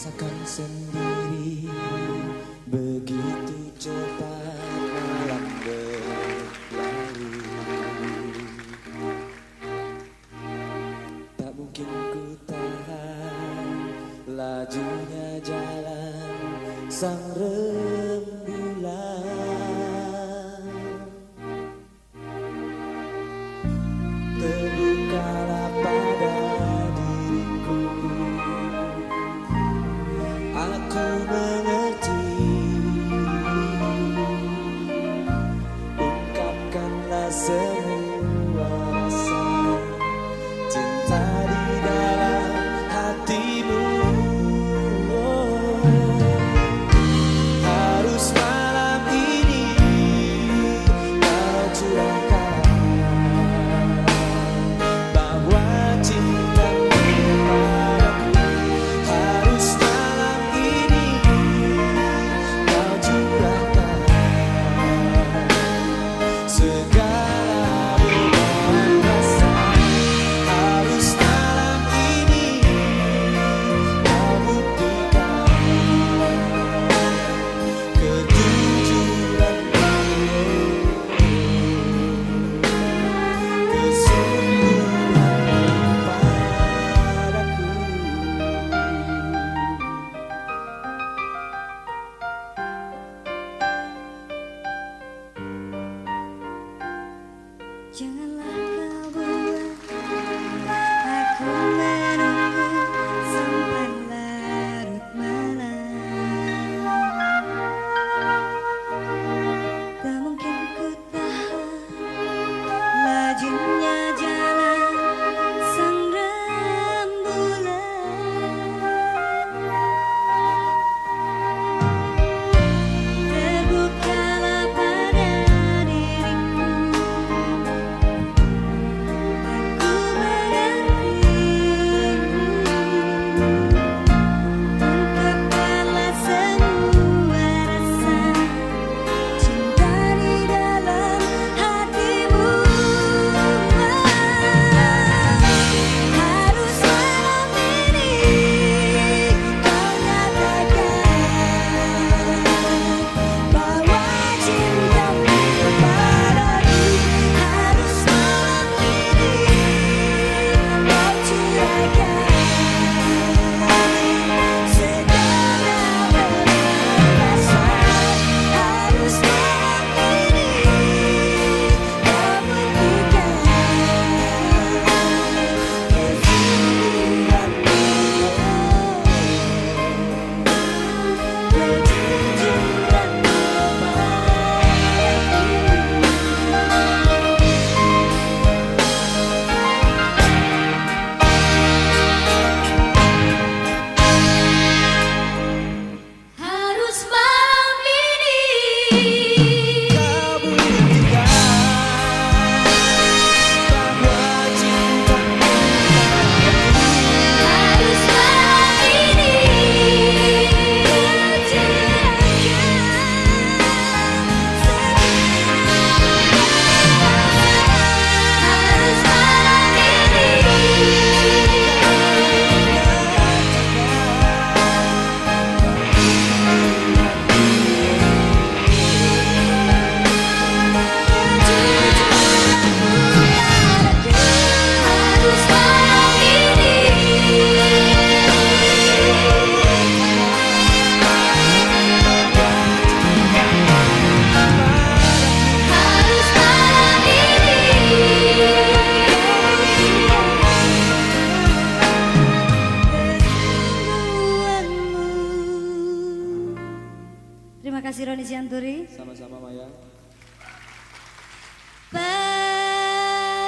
rasakan sendiri. Begitu cepat malam berlalu. Tak mungkin ku tahan lajunya jalan sang rembulan. coração. Roni Sianturi. Sama-sama Maya. Padaku.